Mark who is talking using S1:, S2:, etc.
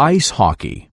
S1: Ice hockey.